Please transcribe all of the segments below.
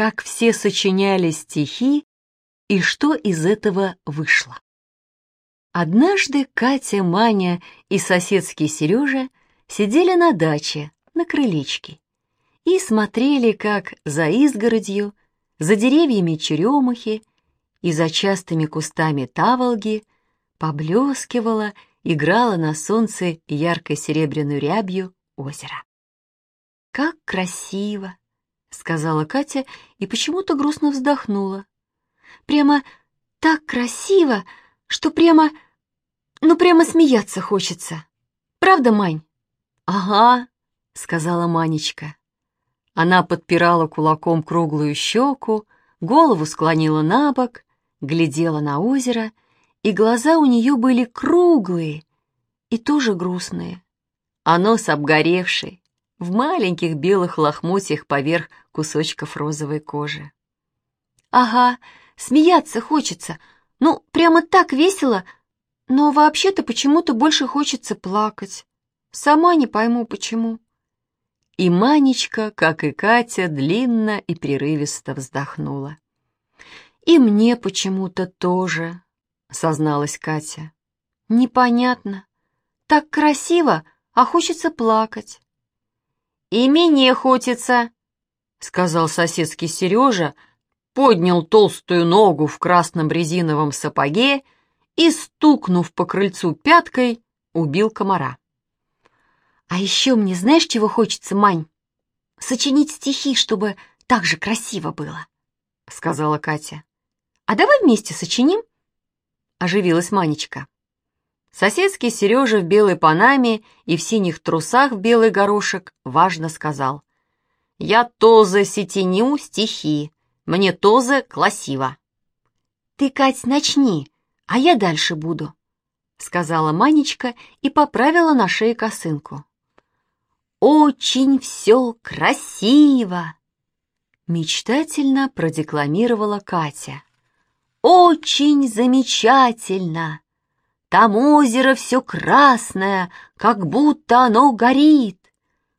как все сочиняли стихи и что из этого вышло. Однажды Катя, Маня и соседский Сережа сидели на даче, на крылечке, и смотрели, как за изгородью, за деревьями черемухи и за частыми кустами таволги поблескивала, играла на солнце яркой серебряной рябью озеро. «Как красиво!» — сказала Катя и почему-то грустно вздохнула. «Прямо так красиво, что прямо... ну прямо смеяться хочется. Правда, Мань?» «Ага», — сказала Манечка. Она подпирала кулаком круглую щеку, голову склонила на бок, глядела на озеро, и глаза у нее были круглые и тоже грустные, а нос обгоревший, в маленьких белых лохмотьях поверх кусочков розовой кожи. «Ага, смеяться хочется, ну, прямо так весело, но вообще-то почему-то больше хочется плакать. Сама не пойму, почему». И Манечка, как и Катя, длинно и прерывисто вздохнула. «И мне почему-то тоже», — созналась Катя. «Непонятно. Так красиво, а хочется плакать». «И мне хочется», — сказал соседский Сережа, поднял толстую ногу в красном резиновом сапоге и, стукнув по крыльцу пяткой, убил комара. «А еще мне знаешь, чего хочется, Мань? Сочинить стихи, чтобы так же красиво было», — сказала Катя. «А давай вместе сочиним?» — оживилась Манечка. Соседский Сережа в белой панаме и в синих трусах в белый горошек важно сказал. «Я тоже сетеню стихи, мне тоже красиво». «Ты, Кать, начни, а я дальше буду», — сказала Манечка и поправила на шее косынку. «Очень все красиво!» Мечтательно продекламировала Катя. «Очень замечательно! Там озеро все красное, как будто оно горит,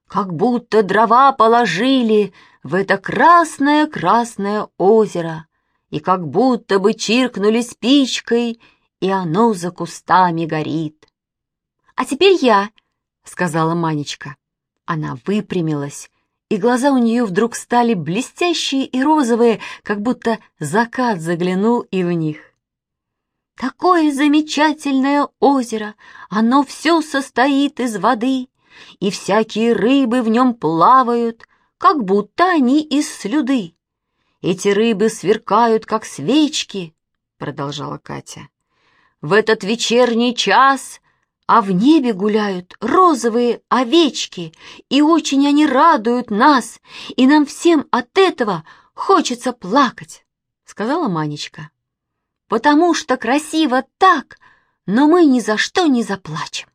как будто дрова положили в это красное-красное озеро, и как будто бы чиркнули спичкой, и оно за кустами горит. «А теперь я», — сказала Манечка. Она выпрямилась, и глаза у нее вдруг стали блестящие и розовые, как будто закат заглянул и в них. Такое замечательное озеро, оно все состоит из воды, и всякие рыбы в нем плавают, как будто они из слюды. Эти рыбы сверкают, как свечки, — продолжала Катя. В этот вечерний час а в небе гуляют розовые овечки, и очень они радуют нас, и нам всем от этого хочется плакать, — сказала Манечка. Потому что красиво так, но мы ни за что не заплачем.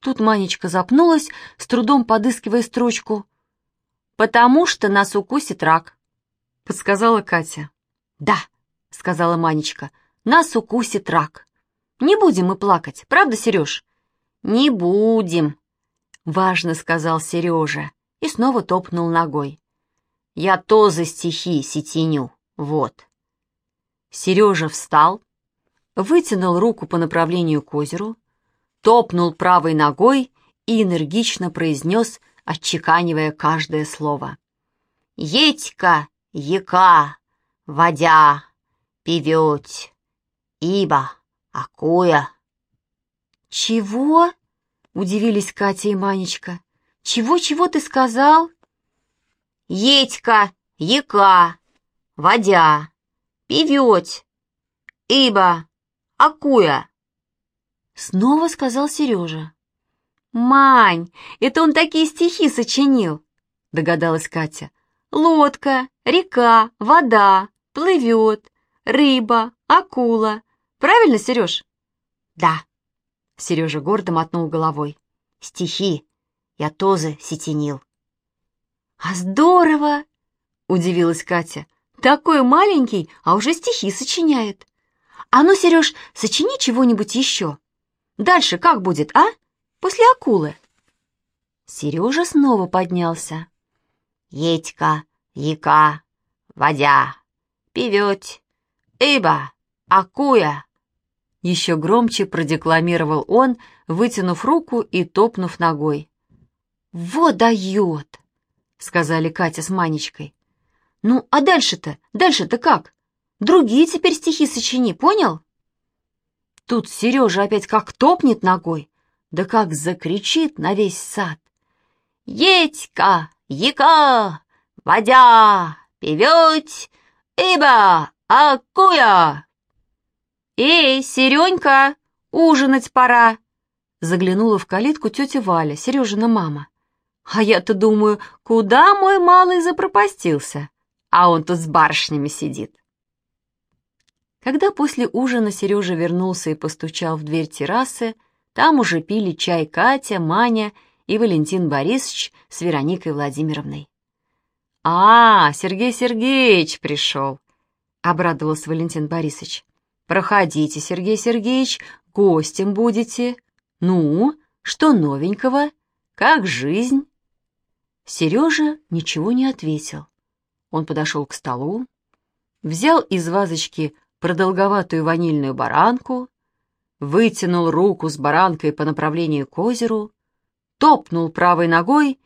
Тут Манечка запнулась, с трудом подыскивая строчку. «Потому что нас укусит рак», — подсказала Катя. «Да», — сказала Манечка, — «нас укусит рак». Не будем мы плакать, правда, Сереж? Не будем, важно сказал Сережа и снова топнул ногой. Я тоже стихи сетеню, вот. Сережа встал, вытянул руку по направлению к озеру, топнул правой ногой и энергично произнес, отчеканивая каждое слово. «Етька, яка, водя, певет, ибо». «Акуя!» «Чего?» — удивились Катя и Манечка. «Чего-чего ты сказал?» «Етька, яка, водя, певет, ибо, акуя!» Снова сказал Сережа. «Мань, это он такие стихи сочинил!» — догадалась Катя. «Лодка, река, вода, плывет, рыба, акула, Правильно, Сереж?» «Да». Сережа гордо мотнул головой. «Стихи. Я тоже сетенил». «А здорово!» — удивилась Катя. «Такой маленький, а уже стихи сочиняет. А ну, Сереж, сочини чего-нибудь еще. Дальше как будет, а? После акулы». Сережа снова поднялся. «Етька, яка, водя, певет, ибо, акуя. Еще громче продекламировал он, вытянув руку и топнув ногой. «Вот дает!» — сказали Катя с Манечкой. «Ну, а дальше-то? Дальше-то как? Другие теперь стихи сочини, понял?» Тут Сережа опять как топнет ногой, да как закричит на весь сад. «Едька, яка, водя, певет, ибо, акуя!» «Эй, Серенька, ужинать пора!» Заглянула в калитку тетя Валя, Сережина мама. А я-то думаю, куда мой малый запропастился? А он тут с барышнями сидит. Когда после ужина Сережа вернулся и постучал в дверь террасы, там уже пили чай Катя, Маня и Валентин Борисович с Вероникой Владимировной. «А, Сергей Сергеевич пришел!» — обрадовался Валентин Борисович. «Проходите, Сергей Сергеевич, гостем будете. Ну, что новенького? Как жизнь?» Сережа ничего не ответил. Он подошел к столу, взял из вазочки продолговатую ванильную баранку, вытянул руку с баранкой по направлению к озеру, топнул правой ногой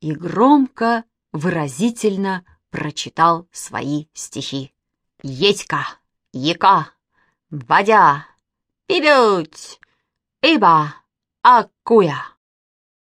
и громко, выразительно прочитал свои стихи. «Едька, яка, водя, пибють, ибо, акуя».